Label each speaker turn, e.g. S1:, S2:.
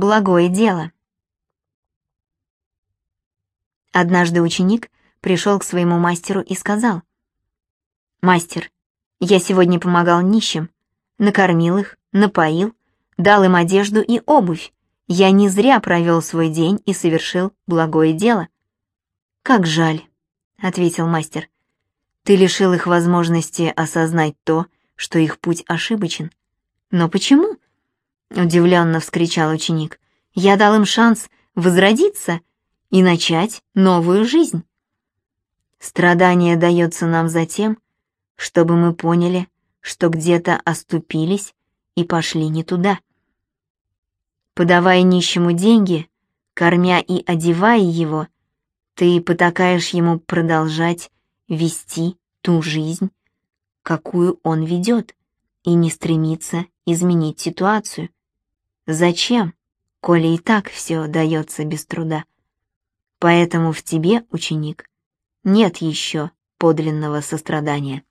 S1: благое дело. Однажды ученик пришел к своему мастеру и сказал, «Мастер, я сегодня помогал нищим, накормил их, напоил, дал им одежду и обувь. Я не зря провел свой день и совершил благое дело». «Как жаль», — ответил мастер, «ты лишил их возможности осознать то, что их путь ошибочен». «Но почему?» — удивленно вскричал ученик. «Я дал им шанс возродиться и начать новую жизнь. Страдание дается нам за тем, чтобы мы поняли, что где-то оступились и пошли не туда. Подавая нищему деньги, кормя и одевая его, ты потакаешь ему продолжать вести ту жизнь, какую он ведет, и не стремиться изменить ситуацию. Зачем, коли и так все дается без труда? Поэтому в тебе, ученик, нет еще подлинного сострадания.